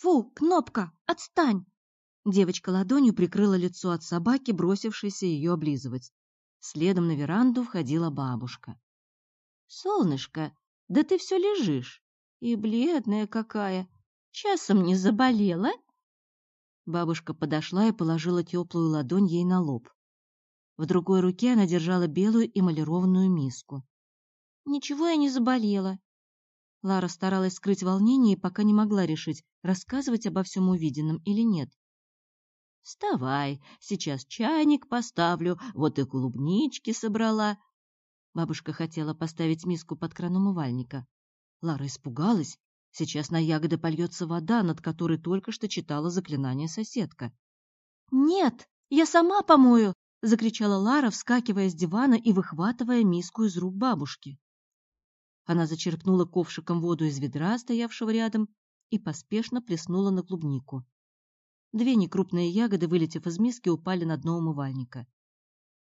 Фу, Кнопка, отстань! Девочка ладонью прикрыла лицо от собаки, бросившейся ее облизывать. Следом на веранду входила бабушка. «Солнышко, да ты все лежишь. И бледная какая. Часом не заболела?» Бабушка подошла и положила теплую ладонь ей на лоб. В другой руке она держала белую эмалированную миску. «Ничего я не заболела». Лара старалась скрыть волнение и пока не могла решить, рассказывать обо всем увиденном или нет. «Вставай, сейчас чайник поставлю, вот и клубнички собрала». Бабушка хотела поставить миску под кран умывальника. Лара испугалась. Сейчас на ягоды польется вода, над которой только что читала заклинание соседка. «Нет, я сама помою!» — закричала Лара, вскакивая с дивана и выхватывая миску из рук бабушки. Она зачерпнула ковшиком воду из ведра, стоявшего рядом, и поспешно плеснула на клубнику. Две некрупные ягоды, вылетев из миски, упали на дно умывальника.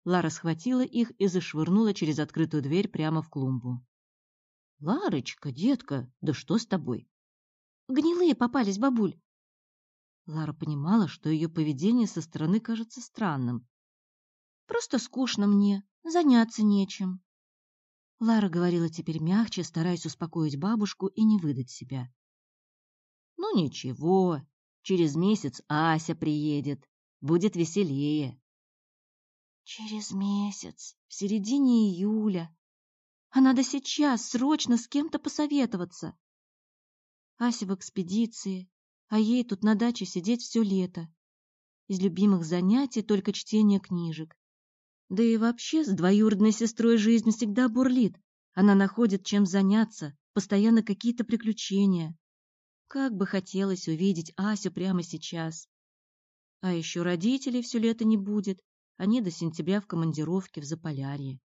Лара схватила их и зашвырнула через открытую дверь прямо в клумбу. — Ларочка, детка, да что с тобой? — Гнилые попались, бабуль. Лара понимала, что ее поведение со стороны кажется странным. — Просто скучно мне, заняться нечем. Лара говорила теперь мягче, стараясь успокоить бабушку и не выдать себя. — Ну ничего, Через месяц Ася приедет. Будет веселее. Через месяц, в середине июля. А надо сейчас срочно с кем-то посоветоваться. Ася в экспедиции, а ей тут на даче сидеть все лето. Из любимых занятий только чтение книжек. Да и вообще с двоюродной сестрой жизнь всегда бурлит. Она находит чем заняться, постоянно какие-то приключения. Как бы хотелось увидеть Асю прямо сейчас. А еще родителей все лето не будет, они до сентября в командировке в Заполярье.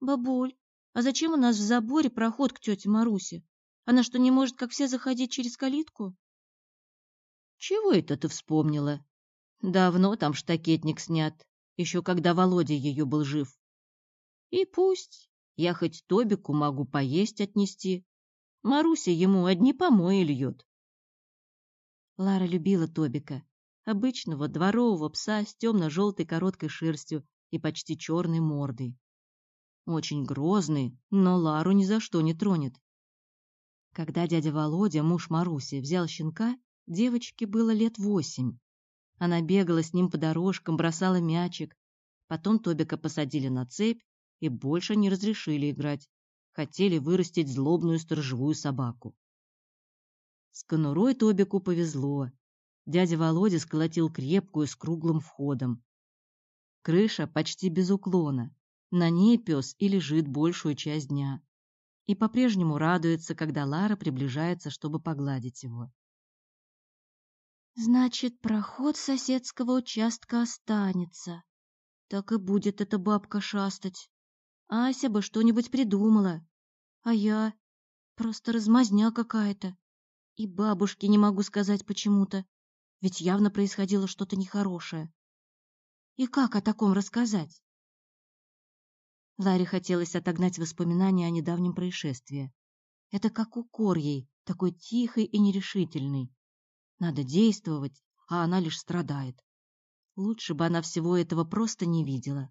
Бабуль, а зачем у нас в заборе проход к тете Марусе? Она что, не может, как все, заходить через калитку? Чего это ты вспомнила? Давно там штакетник снят, еще когда Володя ее был жив. И пусть, я хоть Тобику могу поесть отнести, Маруся ему одни помои льет. Лара любила Тобика, обычного дворового пса с темно-желтой короткой шерстью и почти черной мордой. Очень грозный, но Лару ни за что не тронет. Когда дядя Володя, муж Маруси, взял щенка, девочке было лет восемь. Она бегала с ним по дорожкам, бросала мячик. Потом Тобика посадили на цепь и больше не разрешили играть хотели вырастить злобную сторожевую собаку. С конурой Тобику повезло. Дядя Володя сколотил крепкую с круглым входом. Крыша почти без уклона. На ней пес и лежит большую часть дня. И по-прежнему радуется, когда Лара приближается, чтобы погладить его. Значит, проход соседского участка останется. Так и будет эта бабка шастать. Ася бы что-нибудь придумала. А я просто размазня какая-то. И бабушке не могу сказать почему-то, ведь явно происходило что-то нехорошее. И как о таком рассказать? Ларе хотелось отогнать воспоминания о недавнем происшествии. Это как укор ей, такой тихий и нерешительный. Надо действовать, а она лишь страдает. Лучше бы она всего этого просто не видела.